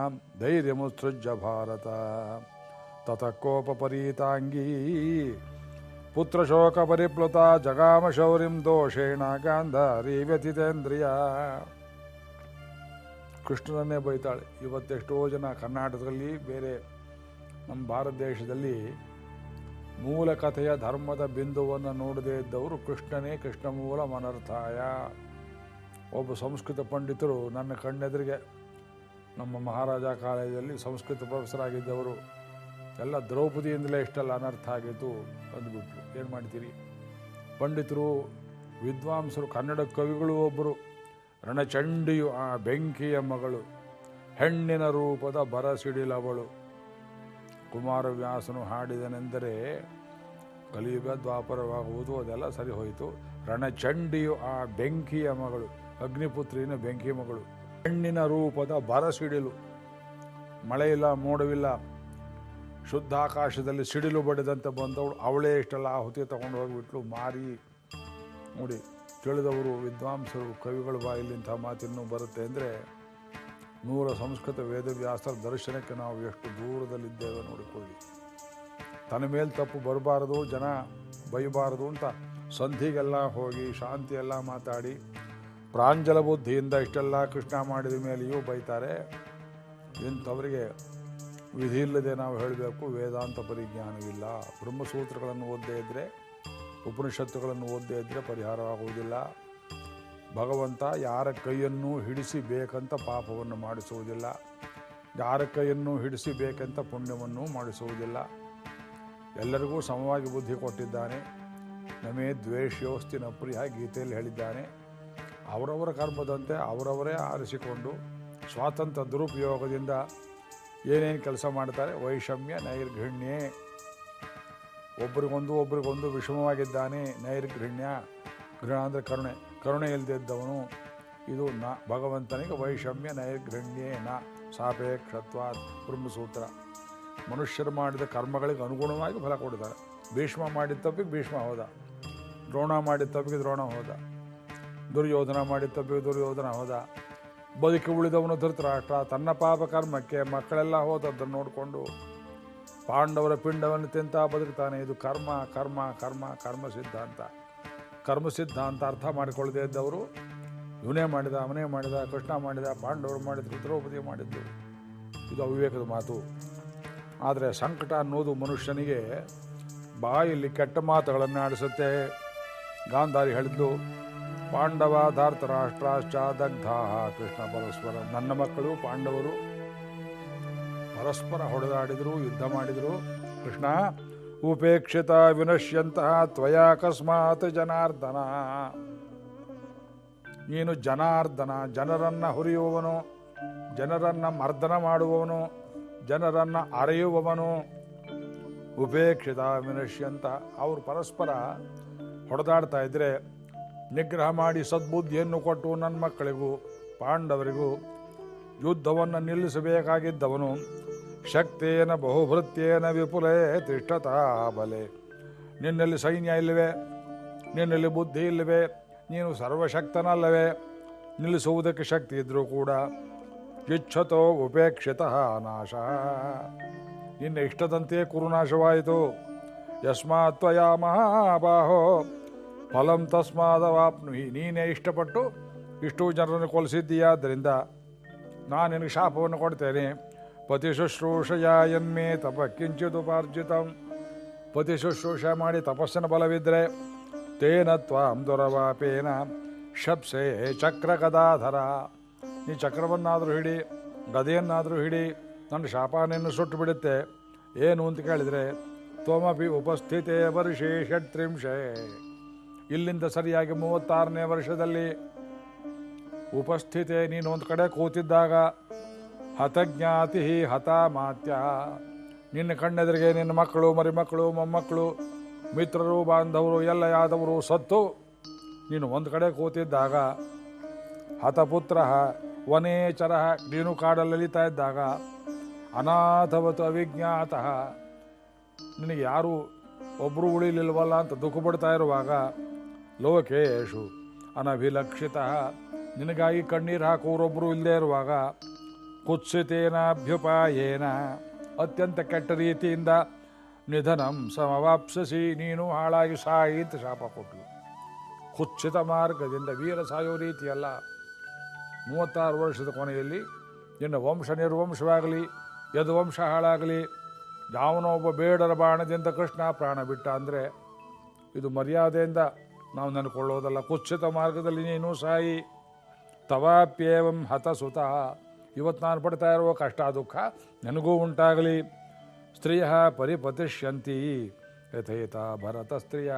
ಧೈರ್ಯ ಮುತ್ಸೃಜ ಭಾರತ ತತಕೋಪರೀತಾಂಗೀ ಪುತ್ರಶೋಕ ಪರಿಪ್ಲುತ ಜಗಾಮ ಶೌರಿಂ ದೋಷೇಣ ಗಾಂಧಾರಿ ವ್ಯತಿತೇಂದ್ರಿಯ ಕೃಷ್ಣನನ್ನೇ ಬೈತಾಳೆ. ಇವತ್ತೆಷ್ಟೋ ಜನ ಕರ್ನಾಟಕದಲ್ಲಿ, ಬೇರೆ ನಮ್ಮ ಭಾರತ ದೇಶದಲ್ಲಿ ಮೂಲ ಕಥೆಯ ಧರ್ಮದ ಬಿಂದುವನ್ನು ನೋಡದೇ ಇದ್ದವರು ಕೃಷ್ಣನೇ ಕೃಷ್ಣ ಮೂಲ ಮನರ್ಥಾಯ. ಒಬ್ಬ ಸಂಸ್ಕೃತ ಪಂಡಿತರು ನನ್ನ ಕಣ್ಣೆದುರಿಗೆ, ನಮ್ಮ ಮಹಾರಾಜ ಕಾಲೇಜಲ್ಲಿ ಸಂಸ್ಕೃತ ಪ್ರೊಫೆಸರ್ ಆಗಿದ್ದವರು ಎಲ್ಲ ದ್ರೌಪದಿಯಿಂದಲೇ ಇಷ್ಟೆಲ್ಲ ಅನರ್ಥ ಆಗಿತ್ತು ಅಂದ್ಬಿಟ್ರು ಏನು ಮಾಡ್ತೀರಿ? ಪಂಡಿತರು, ವಿದ್ವಾಂಸರು, ಕನ್ನಡ ಕವಿಗಳು ಒಬ್ಬರು ರಣಚಂಡಿಯು ಆ ಬೆಂಕಿಯ ಮಗಳು. ಹೆಣ್ಣಿನ ರೂಪದ ಬರಸಿಡಿಲವಳು. ಕುಮಾರವ್ಯಾಸನು ಹಾಡಿದನೆಂದರೆ ಕಲಿಯುಗ ದ್ವಾಪರವಾಗುವುದು, ಅದೆಲ್ಲ ಸರಿ ಹೋಯಿತು. ರಣಚಂಡಿಯು ಆ ಬೆಂಕಿಯ ಮಗಳು, ಅಗ್ನಿಪುತ್ರಿನ ಬೆಂಕಿ ಮಗಳು. ಹೆಣ್ಣಿನ ರೂಪದ ಬರಸಿಡಿಲು. ಮಳೆಯಿಲ್ಲ ಮೋಡವಿಲ್ಲ. ಶುದ್ಧ ಆಕಾಶದಲ್ಲಿ ಸಿಡಿಲು ಬಡಿದಂತೆ ಬಂದವಳು ಅವಳೇ ಇಷ್ಟೆಲ್ಲ ಆಹುತಿ ತಗೊಂಡು ಹೋಗಿಬಿಟ್ಲು. ಮಾರಿ, ನೋಡಿ, ತಿಳಿದವರು ವಿದ್ವಾಂಸರು, ಕವಿಗಳ ಬಾಯಲ್ಲಿ ಇಂಥ ಮಾತಿನ್ನೂ ಬರುತ್ತೆ ಅಂದರೆ ನೂರ ಸಂಸ್ಕೃತ ವೇದವ್ಯಾಸರ ದರ್ಶನಕ್ಕೆ ನಾವು ಎಷ್ಟು ದೂರದಲ್ಲಿದ್ದೇವೆ ನೋಡಿಕೊಳ್ಳಿ. ತನ್ನ ಮೇಲೆ ತಪ್ಪು ಬರಬಾರದು, ಜನ ಬೈಬಾರದು ಅಂತ ಸಂಧಿಗೆಲ್ಲ ಹೋಗಿ ಶಾಂತಿಯೆಲ್ಲ ಮಾತಾಡಿ ಪ್ರಾಂಜಲ ಬುದ್ಧಿಯಿಂದ ಇಷ್ಟೆಲ್ಲ ಕೃಷ್ಣ ಮಾಡಿದ ಮೇಲೆಯೂ ಬೈತಾರೆ. ಇಂಥವರಿಗೆ ವಿಧಿ ಇಲ್ಲದೆ ನಾವು ಹೇಳಬೇಕು, ವೇದಾಂತ ಪರಿಜ್ಞಾನವಿಲ್ಲ. ಬ್ರಹ್ಮಸೂತ್ರಗಳನ್ನು ಓದದೇ ಇದ್ದರೆ ಉಪನಿಷತ್ತುಗಳನ್ನು ಓದದೇ ಇದ್ದರೆ ಪರಿಹಾರವಾಗುವುದಿಲ್ಲ. ಭಗವಂತ ಯಾರ ಕೈಯನ್ನು ಹಿಡಿಸಿ ಬೇಕಂತ ಪಾಪವನ್ನು ಮಾಡಿಸುವುದಿಲ್ಲ. ಯಾರ ಕೈಯನ್ನು ಹಿಡಿಸಿ ಬೇಕಂತ ಪುಣ್ಯವನ್ನು ಮಾಡಿಸುವುದಿಲ್ಲ. ಎಲ್ಲರಿಗೂ ಸಮವಾಗಿ ಬುದ್ಧಿ ಕೊಟ್ಟಿದ್ದಾನೆ. ನಮೇ ದ್ವೇಷ್ಯೋಸ್ತಿನ ನಪ್ರಿಯ ಗೀತೆಯಲ್ಲಿ ಹೇಳಿದ್ದಾನೆ. ಅವರವರ ಕರ್ಮದಂತೆ ಅವರವರೇ ಆರಿಸಿಕೊಂಡು, ಸ್ವಾತಂತ್ರ್ಯ ದುರುಪಯೋಗದಿಂದ ಏನೇನು ಕೆಲಸ ಮಾಡ್ತಾರೆ? ವೈಷಮ್ಯ ನೈರ್ಘಣ್ಯೆ ಒಬ್ರಿಗೊಂದು ಒಬ್ರಿಗೊಂದು ವಿಷಮವಾಗಿದ್ದಾನೆ ನೈರ್ಘೃಣ್ಯ ಗೃಹ ಅಂದರೆ ಕರುಣೆ. ಕರುಣೆ ಇಲ್ಲದಿದ್ದವನು ಇದು ನ, ಭಗವಂತನಿಗೆ ವೈಷಮ್ಯ ನೈರ್ಘೃಣ್ಯೇ ನ ಸಾಪೇಕ್ಷತ್ವ, ಬ್ರಹ್ಮಸೂತ್ರ. ಮನುಷ್ಯರು ಮಾಡಿದ ಕರ್ಮಗಳಿಗೆ ಅನುಗುಣವಾಗಿ ಫಲ ಕೊಡ್ತಾರೆ. ಭೀಷ್ಮ ಮಾಡಿದ ತಪ್ಪಿಗೆ ಭೀಷ್ಮ ಹೋದ. ದ್ರೋಣ ಮಾಡಿದ ತಪ್ಪಿಗೆ ದ್ರೋಣ ಹೋದ. ದುರ್ಯೋಧನ ಮಾಡಿದ ತಪ್ಪಿಗೆ ದುರ್ಯೋಧನ ಹೋದ. ಬದುಕಿ ಉಳಿದವನು ಧೃತರಾಷ್ಟ್ರ. ತನ್ನ ಪಾಪ ಕರ್ಮಕ್ಕೆ ಮಕ್ಕಳೆಲ್ಲ ಹೋದದ್ದನ್ನು ನೋಡಿಕೊಂಡು ಪಾಂಡವರ ಪಿಂಡವನ್ನು ತಿಂತ ಬದುಕ್ತಾನೆ. ಇದು ಕರ್ಮ ಕರ್ಮ ಕರ್ಮ ಕರ್ಮ ಸಿದ್ಧಾಂತ ಕರ್ಮ ಸಿದ್ಧಾಂತ ಅರ್ಥ ಮಾಡಿಕೊಳ್ಳದೆ ಇದ್ದವರು ಇವನೇ ಮಾಡಿದ, ಅವನೇ ಮಾಡಿದ, ಕೃಷ್ಣ ಮಾಡಿದ, ಪಾಂಡವರು ಮಾಡಿದ್ರು ದ್ರೌಪದಿ ಮಾಡಿದ್ದು. ಇದು ಅವಿವೇಕದ ಮಾತು. ಆದರೆ ಸಂಕಟ ಅನ್ನೋದು ಮನುಷ್ಯನಿಗೆ ಬಾಯಲ್ಲಿ ಕೆಟ್ಟ ಮಾತುಗಳನ್ನು ಆಡಿಸುತ್ತೆ. ಗಾಂಧಾರಿ ಹೇಳಿದ್ದು ಪಾಂಡವ ಧಾರ್ತರಾಷ್ಟ್ರಾಶ್ಚ ದಗ್ಧ ಕೃಷ್ಣ ಪರಸ್ಪರ. ನನ್ನ ಮಕ್ಕಳು ಪಾಂಡವರು. ಪರಸ್ಪರ ಹೊಡೆದಾಡಿದರು, ಯುದ್ಧ ಮಾಡಿದರು. ಕೃಷ್ಣ, ಉಪೇಕ್ಷಿತ ವಿನಶ್ಯಂತಹ ತ್ವಯಾಕಸ್ಮಾತ್ ಜನಾರ್ದನ. ನೀನು ಜನಾರ್ದನ, ಜನರನ್ನ ಹುರಿಯುವವನು, ಜನರನ್ನ ಮರ್ದನ ಮಾಡುವವನು, ಜನರನ್ನ ಅರೆಯುವವನು. ಉಪೇಕ್ಷಿತ ವಿನಶ್ಯಂತ, ಅವರು ಪರಸ್ಪರ ಹೊಡೆದಾಡ್ತಾ ಇದ್ರೆ ನಿಗ್ರಹ ಮಾಡಿ ಸದ್ಬುದ್ಧಿಯನ್ನು ಕೊಟ್ಟು ನನ್ನ ಮಕ್ಕಳಿಗೂ, ಪಾಂಡವರಿಗೂ ಯುದ್ಧವನ್ನು ನಿಲ್ಲಿಸಬೇಕಾಗಿದ್ದವನು ಶಕ್ತೇನ ಬಹುಭೃತ್ಯೇನ ವಿಪುಲೇ ತಿಷ್ಠತಾ ಬಲೆ. ನಿನ್ನಲ್ಲಿ ಸೈನ್ಯ ಇಲ್ಲವೇ? ನಿನ್ನಲ್ಲಿ ಬುದ್ಧಿ ಇಲ್ಲವೇ? ನೀನು ಸರ್ವಶಕ್ತನಲ್ಲವೇ? ನಿಲ್ಲಿಸುವುದಕ್ಕೆ ಶಕ್ತಿ ಇದ್ದರೂ ಕೂಡ ಇಚ್ಛತೋ ಉಪೇಕ್ಷಿತ ನಾಶ. ನಿನ್ನ ಇಷ್ಟದಂತೆ ಕುರುನಾಶವಾಯಿತು. ಯಸ್ಮಾತ್ವಯ ತ್ವಯಾ ಮಹಾಬಾಹೋ. ಫಲಂ ತಸ್ಮಾದವಾಪ್ನುಹಿ ನೀನೇ ಇಷ್ಟಪಟ್ಟು ಇಷ್ಟು ಜನರನ್ನು ಕೊಲಿಸಿದ್ದೀಯಾದ್ದರಿಂದ ನಾನು ನಿನಗೆ ಶಾಪವನ್ನು ಕೊಡ್ತೇನೆ. ಪತಿ ಶುಶ್ರೂಷಯ ಎನ್ಮೇ ತಪ ಕಿಂಚಿದುಪಾರ್ಜಿತಂ ಪತಿ ಶುಶ್ರೂಷ ಮಾಡಿ ತಪಸ್ಸಿನ ಬಲವಿದ್ದರೆ ತೇನ ತ್ವಾಂ ದುರವಾಪೇನ ಶಪ್ಸೆ ಚಕ್ರ ಗದಾಧರ. ನೀ ಚಕ್ರವನ್ನಾದರೂ ಹಿಡಿ, ಗದೆಯನ್ನಾದರೂ ಹಿಡಿ, ನನ್ನ ಶಾಪಾನೆಯನ್ನು ಸುಟ್ಟು ಬಿಡುತ್ತೆ ಏನು ಅಂತ ಕೇಳಿದರೆ, ತ್ವಮಪಿ ಉಪಸ್ಥಿತೇ ವರ್ಷೇ ಷಟ್ತ್ರಿಂಶೆ. ಇಲ್ಲಿಂದ ಸರಿಯಾಗಿ ಮೂವತ್ತಾರನೇ ವರ್ಷದಲ್ಲಿ ಉಪಸ್ಥಿತೆ. ನೀನು ಒಂದು ಕಡೆ ಕೂತಿದ್ದಾಗ ಹತಜ್ಞಾತಿ ಹತ ಮಾತ್ಯ ನಿನ್ನ ಕಣ್ಣೆದುರಿಗೆ ನಿನ್ನ ಮಕ್ಕಳು, ಮರಿಮಕ್ಕಳು, ಮೊಮ್ಮಕ್ಕಳು, ಮಿತ್ರರು, ಬಾಂಧವರು ಎಲ್ಲ ಯಾದವರು ಸತ್ತು. ನೀನು ಒಂದು ಕಡೆ ಕೂತಿದ್ದಾಗ ಹತಪುತ್ರ ವನೇಚರ ನೀನು ಕಾಡಲ್ಲಿ ಅಲಿತಾ ಇದ್ದಾಗ ಅನಾಥವತ್ತು ಅವಿಜ್ಞಾತ ನಿನಗೆ ಯಾರು ಒಬ್ಬರು ಉಳಿಲಿಲ್ವಲ್ಲ ಅಂತ ದುಃಖ ಪಡ್ತಾ ಇರುವಾಗ ಲೋಕೇಶು ಅನಭಿಲಕ್ಷಿತ. ನಿನಗಾಗಿ ಕಣ್ಣೀರು ಹಾಕುವರೊಬ್ಬರು ಇಲ್ಲದೇ ಇರುವಾಗ ಕುತ್ಸಿತೇನಾಭ್ಯುಪಾಯೇನ. ಅತ್ಯಂತ ಕೆಟ್ಟ ರೀತಿಯಿಂದ ನಿಧನಂ ಸಮವಾಪ್ಸಿಸಿ, ನೀನು ಹಾಳಾಗಿ ಸಾಯಿ ಅಂತ ಶಾಪ ಕೊಟ್ಟಳು ಕುತ್ಸಿತ ಮಾರ್ಗದಿಂದ ವೀರ ಸಾಯೋ ರೀತಿಯಲ್ಲ. ಮೂವತ್ತಾರು ವರ್ಷದ ಕೊನೆಯಲ್ಲಿ ನಿನ್ನ ವಂಶ ನಿರ್ವಂಶವಾಗಲಿ, ಯದುವಂಶ ಹಾಳಾಗಲಿ, ಯಾವನೋ ಒಬ್ಬ ಬೇಡರ ಬಾಣದಿಂದ ಕೃಷ್ಣ ಪ್ರಾಣ ಬಿಟ್ಟ ಅಂದರೆ ಇದು ಮರ್ಯಾದೆಯಿಂದ ನಾವು ನೆನ್ಕೊಳ್ಳೋದಲ್ಲ ಕುಚ್ಛಿತ ಮಾರ್ಗದಲ್ಲಿ ನೀನು ಸಾಯಿ. ತವಾಪ್ಯೇವಂ ಹತಸುತ. ಇವತ್ತು ನಾನು ಪಡ್ತಾ ಇರೋ ಕಷ್ಟ, ದುಃಖ ನನಗೂ ಉಂಟಾಗಲಿ. ಸ್ತ್ರೀಯ ಪರಿಪತಿಷ್ಯಂತಿ. ಯಥೇತ ಭರತ ಸ್ತ್ರೀಯ.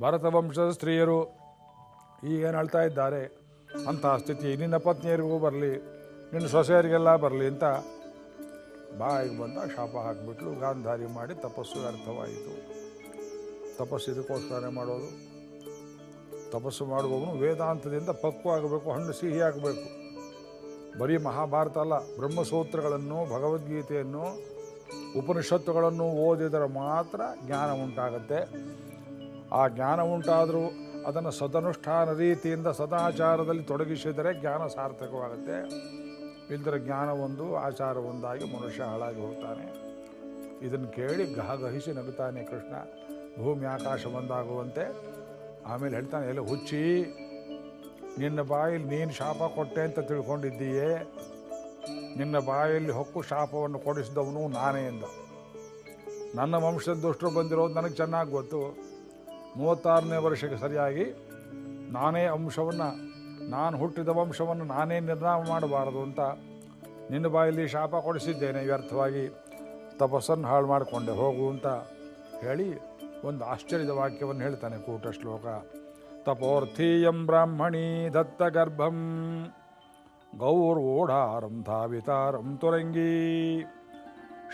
ಭರತ ವಂಶದ ಸ್ತ್ರೀಯರು ಈಗೇನು ಹೇಳ್ತಾ ಇದ್ದಾರೆ? ಅಂತಹ ಸ್ಥಿತಿ ನಿನ್ನ ಪತ್ನಿಯರಿಗೂ ಬರಲಿ, ನಿನ್ನ ಸೊಸೆಯರಿಗೆಲ್ಲ ಬರಲಿ ಅಂತ ಬಾಯಿಗೆ ಬಂದ ಶಾಪ ಹಾಕಿಬಿಟ್ಲು, ಗಾಂಧಾರಿ ಮಾಡಿ ತಪಸ್ಸು ಅರ್ಥವಾಯಿತು ತಪಸ್ಸು ಮಾಡೋದು. ತಪಸ್ಸು ಮಾಡುವವನು ವೇದಾಂತದಿಂದ ಪಕ್ವ ಆಗಬೇಕು, ಹಣ್ಣು ಸಿಹಿ ಆಗಬೇಕು. ಬರೀ ಮಹಾಭಾರತ ಅಲ್ಲ, ಬ್ರಹ್ಮಸೂತ್ರಗಳನ್ನು, ಭಗವದ್ಗೀತೆಯನ್ನು, ಉಪನಿಷತ್ತುಗಳನ್ನು ಓದಿದರೆ ಮಾತ್ರ ಜ್ಞಾನ ಉಂಟಾಗತ್ತೆ. ಆ ಜ್ಞಾನ ಉಂಟಾದರೂ ಅದನ್ನು ಸದನುಷ್ಠಾನ ರೀತಿಯಿಂದ ಸದಾಚಾರದಲ್ಲಿ ತೊಡಗಿಸಿದರೆ ಜ್ಞಾನ ಸಾರ್ಥಕವಾಗುತ್ತೆ. ಇಲ್ಲದರ ಜ್ಞಾನ ಒಂದು, ಆಚಾರ ಒಂದಾಗಿ ಮನುಷ್ಯ ಹಾಳಾಗಿ ಹೋಗ್ತಾನೆ. ಇದನ್ನು ಕೇಳಿ ಗಹಗಹಿಸಿ ನಗುತ್ತಾನೆ ಕೃಷ್ಣ. ಭೂಮಿ ಆಕಾಶ ಒಂದಾಗುವಂತೆ ಆಮೇಲೆ ಹೇಳ್ತಾನೆ, ಎಲ್ಲ ಹುಚ್ಚಿ, ನಿನ್ನ ಬಾಯಲ್ಲಿ ನೀನು ಶಾಪ ಕೊಟ್ಟೆ ಅಂತ ತಿಳ್ಕೊಂಡಿದ್ದೀಯೇ? ನಿನ್ನ ಬಾಯಲ್ಲಿ ಹೊಕ್ಕು ಶಾಪವನ್ನು ಕೊಡಿಸಿದವನು ನಾನೇ ಎಂದ. ನನ್ನ ವಂಶದ ದುಷ್ಟರು ಬಂದಿರೋದು ನನಗೆ ಚೆನ್ನಾಗಿ ಗೊತ್ತು. ಮೂವತ್ತಾರನೇ ವರ್ಷಕ್ಕೆ ಸರಿಯಾಗಿ ನಾನೇ ಅಂಶವನ್ನು, ನಾನು ಹುಟ್ಟಿದ ವಂಶವನ್ನು ನಾನೇ ನಿರ್ನಾಮ ಮಾಡಬಾರದು ಅಂತ ನಿನ್ನ ಬಾಯಲ್ಲಿ ಶಾಪ ಕೊಡಿಸಿದ್ದೇನೆ, ವ್ಯರ್ಥವಾಗಿ ತಪಸ್ಸನ್ನು ಹಾಳು ಮಾಡಿಕೊಂಡೆ, ಹೋಗು ಅಂತ ಹೇಳಿ ಒಂದು ಆಶ್ಚರ್ಯದ ವಾಕ್ಯವನ್ನು ಹೇಳ್ತಾನೆ ಕೂಟ ಶ್ಲೋಕ. ತಪೋರ್ಥೀಯಂ ಬ್ರಾಹ್ಮಣೀ ದತ್ತಗರ್ಭಂ ಗೌರ್ವೋಢಾರಂ ಧಾವಿತಾರಂ ತುರಂಗೀ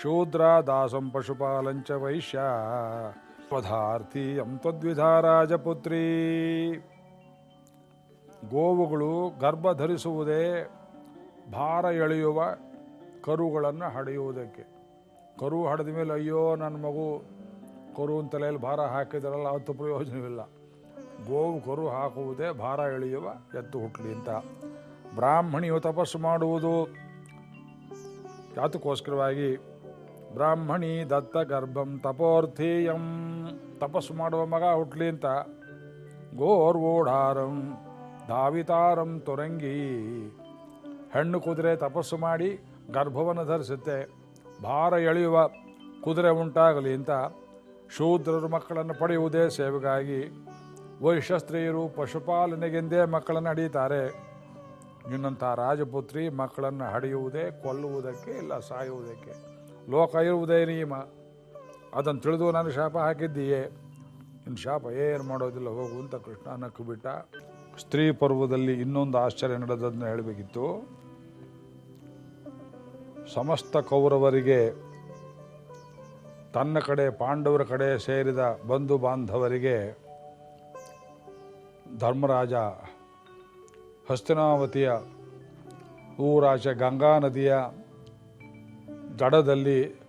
ಶೂದ್ರ ದಾಸಂ ಪಶುಪಾಲಂಚ ವೈಶ್ಯ ಪದಾರ್ಥೀಯಂ ತ್ವದ್ವಿಧಾ ರಾಜಪುತ್ರಿ. ಗೋವುಗಳು ಗರ್ಭ ಧರಿಸುವುದೇ ಭಾರ ಎಳೆಯುವ ಕರುಗಳನ್ನು ಹಡೆಯುವುದಕ್ಕೆ. ಕರು ಹಡೆದ ಮೇಲೆ ಅಯ್ಯೋ ನನ್ನ ಮಗು ಕರುವಿನ ತಲೆಯಲ್ಲಿ ಭಾರ ಹಾಕಿದ್ರಲ್ಲ ಅದು ಪ್ರಯೋಜನವಿಲ್ಲ. ಗೋವು ಕರು ಹಾಕುವುದೇ ಭಾರ ಎಳೆಯುವ ಎತ್ತು ಹುಟ್ಟಲಿ ಅಂತ. ಬ್ರಾಹ್ಮಣಿಯು ತಪಸ್ಸು ಮಾಡುವುದು. ಯಾತಕ್ಕೋಸ್ಕರವಾಗಿ ಬ್ರಾಹ್ಮಣಿ ದತ್ತ ಗರ್ಭಂ ತಪೋರ್ಥೀಯಂ. ತಪಸ್ಸು ಮಾಡುವ ಮಗ ಹುಟ್ಲಿ ಅಂತ. ಗೋರ್ವೋಢಾರಂ ಧಾವಿತಾರಂ ತೊರಂಗಿ. ಹೆಣ್ಣು ಕುದುರೆ ತಪಸ್ಸು ಮಾಡಿ ಗರ್ಭವನ್ನು ಧರಿಸುತ್ತೆ. ಭಾರ ಎಳೆಯುವ ಕುದುರೆ ಉಂಟಾಗಲಿ ಅಂತ. ಶೂದ್ರರು ಮಕ್ಕಳನ್ನು ಪಡೆಯುವುದೇ ಸೇವೆಗಾಗಿ. ವೈಶಸ್ತ್ರೀಯರು ಪಶುಪಾಲನೆಗೆಂದೇ ಮಕ್ಕಳನ್ನು ಹಡೀತಾರೆ ನಿನ್ನಂಥ ರಾಜಪುತ್ರಿ ಮಕ್ಕಳನ್ನು ಹಡೆಯುವುದೇ, ಕೊಲ್ಲುವುದಕ್ಕೆ ಇಲ್ಲ, ಸಾಯುವುದಕ್ಕೆ. ಲೋಕ ಇರುವುದೇ ನಿಯಮ ಅದನ್ನು ತಿಳಿದು ನಾನು ಶಾಪ ಹಾಕಿದ್ದೀಯೇ. ಇನ್ನು ಶಾಪ ಏನು ಮಾಡೋದಿಲ್ಲ, ಹೋಗು ಅಂತ ಕೃಷ್ಣ ನಕ್ಕು ಬಿಟ್ಟ ಸ್ತ್ರೀ ಪರ್ವದಲ್ಲಿ ಇನ್ನೊಂದು ಆಶ್ಚರ್ಯ ನಡೆದದನ್ನ ಹೇಳಬೇಕಿತ್ತು. ಸಮಸ್ತ ಕೌರವರಿಗೆ ತನ್ನ ಕಡೆ ಪಾಂಡವರ ಕಡೆ ಸೇರಿದ ಬಂಧು ಬಾಂಧವರಿಗೆ ಧರ್ಮರಾಜ ಹಸ್ತಿನಾವತಿಯ ಊರಾಚೆ ಗಂಗಾ ನದಿಯ ದಡದಲ್ಲಿ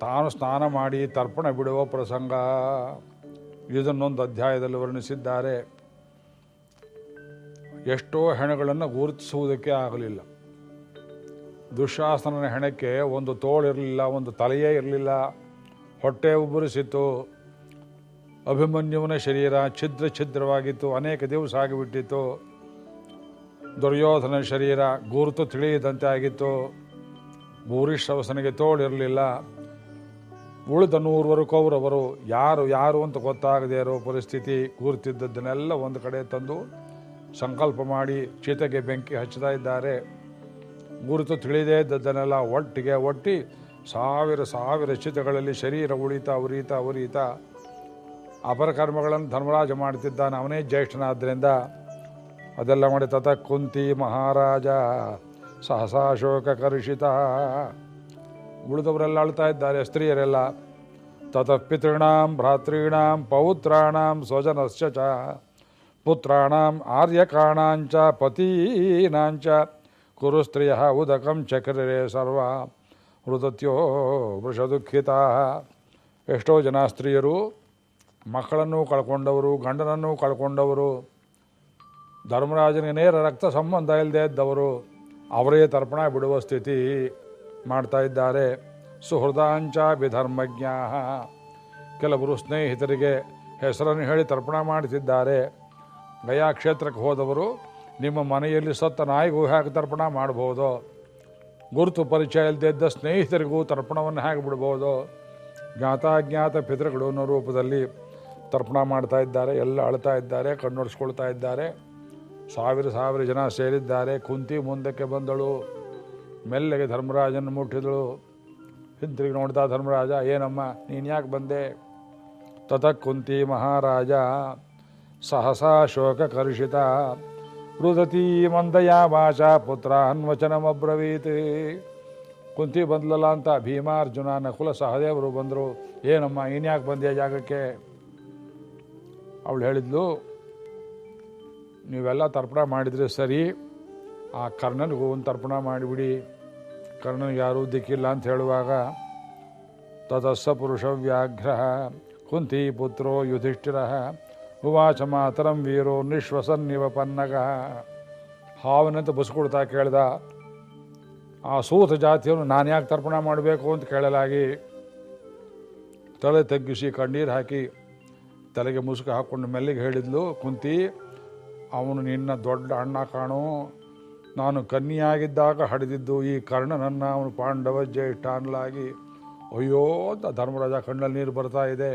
ತಾನು ಸ್ನಾನ ಮಾಡಿ ತರ್ಪಣ ಬಿಡುವ ಪ್ರಸಂಗ. ಇದನ್ನೊಂದು ಅಧ್ಯಾಯದಲ್ಲಿ ವರ್ಣಿಸಿದ್ದಾರೆ. ಎಷ್ಟೋ ಹೆಣಗಳನ್ನು ಗುರುತಿಸುವುದಕ್ಕೆ ಆಗಲಿಲ್ಲ. ದುಶಾಸನನ ಹೆಣಕ್ಕೆ ಒಂದು ತೋಳಿರಲಿಲ್ಲ, ಒಂದು ತಲೆಯೇ ಇರಲಿಲ್ಲ. ಹೊಟ್ಟೆ ಉಬ್ಬರಿಸಿತು. ಅಭಿಮನ್ಯುವನ ಶರೀರ ಛಿದ್ರ ಛಿದ್ರವಾಗಿತ್ತು. ಅನೇಕ ದಿವಸ ಆಗಿಬಿಟ್ಟಿತ್ತು. ದುರ್ಯೋಧನ ಶರೀರ ಗುರುತು ತಿಳಿಯದಂತೆ ಆಗಿತ್ತು. ಭೂರಿಶ್ರವಸನಿಗೆ ತೋಳಿರಲಿಲ್ಲ. ಉಳಿದ ನೂರುವರು ಕೌರವರು, ಯಾರು ಯಾರು ಅಂತ ಗೊತ್ತಾಗದೇ ಇರೋ ಪರಿಸ್ಥಿತಿ ಕೂರ್ತಿದ್ದದನ್ನೆಲ್ಲ ಒಂದು ಕಡೆ ತಂದು ಸಂಕಲ್ಪ ಮಾಡಿ ಚೀತೆಗೆ ಬೆಂಕಿ ಹಚ್ಚುತ್ತಾ ಇದ್ದಾರೆ. ಗುರುತು ತಿಳಿದೇ ಇದ್ದದ್ದನ್ನೆಲ್ಲ ಒಟ್ಟಿಗೆ ಒಟ್ಟಿ ಸಾವಿರ ಸಾವಿರ ಚಿತಗಳಲ್ಲಿ ಶರೀರ ಉಳಿತಾ, ಉರಿತಾ ಉರಿತಾ. ಅಪರಕರ್ಮಗಳನ್ನು ಧರ್ಮರಾಜ ಮಾಡ್ತಿದ್ದಾನೆ ಅವನೇ ಜ್ಯೇಷ್ಠನಾದ್ದರಿಂದ ಅದೆಲ್ಲ ಮಾಡಿ ತತ ಕುಂತಿ ಮಹಾರಾಜ, ಸಹಸಾ ಶೋಕ ಕರುಷಿತ. ಉಳಿದವರೆಲ್ಲ ಅಳ್ತಾ ಇದ್ದಾರೆ, ಸ್ತ್ರೀಯರೆಲ್ಲ. ತತ ಪಿತೃಣಾಂ, ಭ್ರಾತೃಣಾಂ, ಪೌತ್ರಾಣಾಂ, ಸ್ವಜನಶ್ಚ ಚ. ಪುತ್ರಾಣಾಂ, ಆರ್ಯಕಾಣಾಂಚ, ಪತೀನಾಂಚ. ಕುರು ಸ್ತ್ರೀಯ ಉದಕಂ ಚಕ್ರರೆ ಸರ್ವ. ಮೃತತ್ಯೋ ವೃಷದುಃಖಿತ ಎಷ್ಟೋ ಜನ ಸ್ತ್ರೀಯರು ಮಕ್ಕಳನ್ನು ಕಳ್ಕೊಂಡವರು, ಗಂಡನನ್ನು ಕಳ್ಕೊಂಡವರು ಧರ್ಮರಾಜನಿಗೆ ನೇರ ರಕ್ತ ಸಂಬಂಧ ಇಲ್ಲದೆ ಇದ್ದವರು, ಅವರೇ ತರ್ಪಣ ಬಿಡುವ ಸ್ಥಿತಿ ಮಾಡ್ತಾ ಇದ್ದಾರೆ. ಸುಹೃದಾಂಚ ವಿಧರ್ಮಜ್ಞ ಕೆಲವರು ಸ್ನೇಹಿತರಿಗೆ ಹೆಸರನ್ನು ಹೇಳಿ ತರ್ಪಣ ಮಾಡುತ್ತಿದ್ದಾರೆ ಗಯಾ ಕ್ಷೇತ್ರಕ್ಕೆ ಹೋದವರು ನಿಮ್ಮ ಮನೆಯಲ್ಲಿ ಸತ್ತ ನಾಯಿಗೂ ಹೇಗೆ ತರ್ಪಣ ಮಾಡ್ಬೋದು? ಗುರುತು ಪರಿಚಯ ಇಲ್ಲದೆ ಇದ್ದ ಸ್ನೇಹಿತರಿಗೂ ತರ್ಪಣವನ್ನು ಹೇಗೆ ಬಿಡ್ಬೋದು? ಜ್ಞಾತಾಜ್ಞಾತ ಪಿತೃಗಳು ಅನ್ನೋ ರೂಪದಲ್ಲಿ ತರ್ಪಣ ಮಾಡ್ತಾ ಇದ್ದಾರೆ, ಎಲ್ಲ ಅಳ್ತಾ ಇದ್ದಾರೆ, ಕಣ್ಣೊಡಿಸ್ಕೊಳ್ತಾ ಇದ್ದಾರೆ. ಸಾವಿರ ಸಾವಿರ ಜನ ಸೇರಿದ್ದಾರೆ, ಕುಂತಿ ಮುಂದಕ್ಕೆ ಬಂದಳು, ಮೆಲ್ಲಗೆ ಧರ್ಮರಾಜನ ಮುಟ್ಟಿದಳು. ಹಿಂತಿರುಗಿ ನೋಡ್ತಾ ಧರ್ಮರಾಜ, ಏನಮ್ಮ, ನೀನು ಯಾಕೆ ಬಂದೆ? ತತ ಕುಂತಿ ಮಹಾರಾಜ, ಸಹಸಾ ಶೋಕ ಕರುಷಿತ. ರುದತಿ ಭಾಷಾ ಪುತ್ರ ಅನ್ವಚನಮಬ್ರವೀತ್. ಕುಂತಿ ಬಂದ್ಲಲ್ಲ ಅಂತ ಭೀಮಾರ್ಜುನ ನಕುಲ ಸಹದೇವರು ಬಂದರು, ಏನಮ್ಮ, ಇನ್ಯಾಕೆ ಬಂದ್ಯ ಜಾಗಕ್ಕೆ? ಅವಳು ಹೇಳಿದ್ಲು, ನೀವೆಲ್ಲ ತರ್ಪಣ ಮಾಡಿದರೆ ಸರಿ, ಆ ಕರ್ಣನಿಗೂ ಒಂದು ತರ್ಪಣ ಮಾಡಿಬಿಡಿ. ಕರ್ಣನಿಗೆ ಯಾರೂ ದಿಕ್ಕಿಲ್ಲ ಅಂತ ಹೇಳುವಾಗ ತದಸ್ಸ ಪುರುಷ ವ್ಯಾಘ್ರ ಕುಂತಿ ಪುತ್ರೋ ಯುಧಿಷ್ಠಿರ. ಉವಾಚ ಮಾತರಂ ವೀರೋ ನಿಶ್ವಸನ್ನಿವ ಪನ್ನಗ. ಹಾವನಂತ ಬಸ್ಕೊಡ್ತಾ ಕೇಳ್ದ, ಆ ಸೂತ ಜಾತಿಯನ್ನು ನಾನು ಯಾಕೆ ತರ್ಪಣ ಮಾಡಬೇಕು ಅಂತ ಕೇಳಲಾಗಿ ತಲೆ ತಗ್ಗಿಸಿ ಕಣ್ಣೀರು ಹಾಕಿ ತಲೆಗೆ ಮುಸುಕು ಹಾಕ್ಕೊಂಡು ಮೆಲ್ಲಿಗೆ ಹೇಳಿದ್ಲು, ಕುಂತಿ, ಅವನು ನಿನ್ನ ದೊಡ್ಡ ಅಣ್ಣ ಕಾಣು. ನಾನು ಕನ್ನಿಯಾಗಿದ್ದಾಗ ಹಡಿದಿದ್ದು ಈ ಕರ್ಣನನ್ನು ಅವನು ಪಾಂಡವ ಜ್ಯೇಷ್ಠ ಅನ್ನಲಾಗಿ ಅಯ್ಯೋ ಅಂತ ಧರ್ಮರಾಜ ಕಣ್ಣಲ್ಲಿ ನೀರು ಬರ್ತಾ ಇದೆ.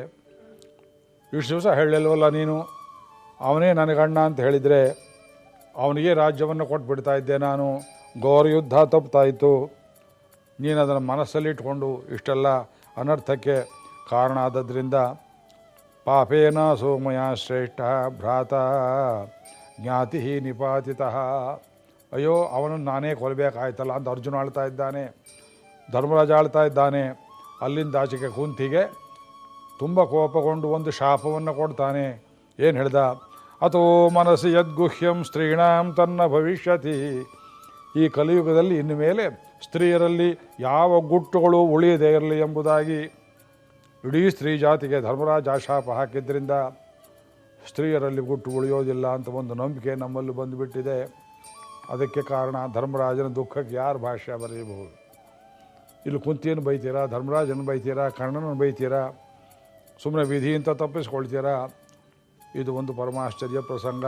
ಇಷ್ಟು ದಿವಸ ಹೇಳಿಲ್ವಲ್ಲ ನೀನು? ಅವನೇ ನನಗಣ್ಣ ಅಂತ ಹೇಳಿದರೆ ಅವನಿಗೆ ರಾಜ್ಯವನ್ನು ಕೊಟ್ಬಿಡ್ತಾ ಇದ್ದೆ ನಾನು. ಘೋರ ಯುದ್ಧ ತಪ್ತಾಯಿತು ನೀನು ಅದನ್ನು ಮನಸ್ಸಲ್ಲಿಟ್ಕೊಂಡು ಇಷ್ಟೆಲ್ಲ ಅನರ್ಥಕ್ಕೆ ಕಾರಣ ಆದದ್ರಿಂದ ಪಾಪೇನ ಸೋಮಯ ಶ್ರೇಷ್ಠ ಭ್ರಾತ ಜ್ಞಾತಿ ನಿಪಾತಿತ. ಅಯ್ಯೋ, ಅವನನ್ನು ನಾನೇ ಕೊಲ್ಲಬೇಕಾಯ್ತಲ್ಲ ಅಂತ ಅರ್ಜುನ ಆಳ್ತಾ ಇದ್ದಾನೆ. ಧರ್ಮರಾಜ ಆಳ್ತಾ ಇದ್ದಾನೆ. ಅಲ್ಲಿಂದ ಆಚೆಗೆ ಕುಂತಿಗೆ ತುಂಬ ಕೋಪಗೊಂಡು ಒಂದು ಶಾಪವನ್ನು ಕೊಡ್ತಾನೆ. ಏನು ಹೇಳ್ದ? ಅಥೋ ಮನಸ್ಸು ಯದ್ಗುಹ್ಯಂ ಸ್ತ್ರೀಣಾಂ ತನ್ನ ಭವಿಷ್ಯತಿ. ಈ ಕಲಿಯುಗದಲ್ಲಿ ಇನ್ನು ಮೇಲೆ ಸ್ತ್ರೀಯರಲ್ಲಿ ಯಾವ ಗುಟ್ಟುಗಳು ಉಳಿಯದೇ ಇರಲಿ ಎಂಬುದಾಗಿ ಇಡೀ ಸ್ತ್ರೀ ಜಾತಿಗೆ ಧರ್ಮರಾಜ ಶಾಪ ಹಾಕಿದ್ದರಿಂದ ಸ್ತ್ರೀಯರಲ್ಲಿ ಗುಟ್ಟು ಉಳಿಯೋದಿಲ್ಲ ಅಂತ ಒಂದು ನಂಬಿಕೆ ನಮ್ಮಲ್ಲಿ ಬಂದುಬಿಟ್ಟಿದೆ. ಅದಕ್ಕೆ ಕಾರಣ ಧರ್ಮರಾಜನ ದುಃಖಕ್ಕೆ ಯಾರು ಭಾಷೆ ಬರೆಯಬಹುದು? ಇಲ್ಲಿ ಕುಂತಿಯನ್ನು ಬೈತೀರಾ ಧರ್ಮರಾಜನ ಬೈತೀರಾ ಕರ್ಣನ ಬೈತೀರಾ? ಸುಮ್ಮನೆ ವಿಧಿ ಅಂತ ತಪ್ಪಿಸ್ಕೊಳ್ತೀರಾ? ಇದು ಒಂದು ಪರಮಾಶ್ಚರ್ಯ ಪ್ರಸಂಗ.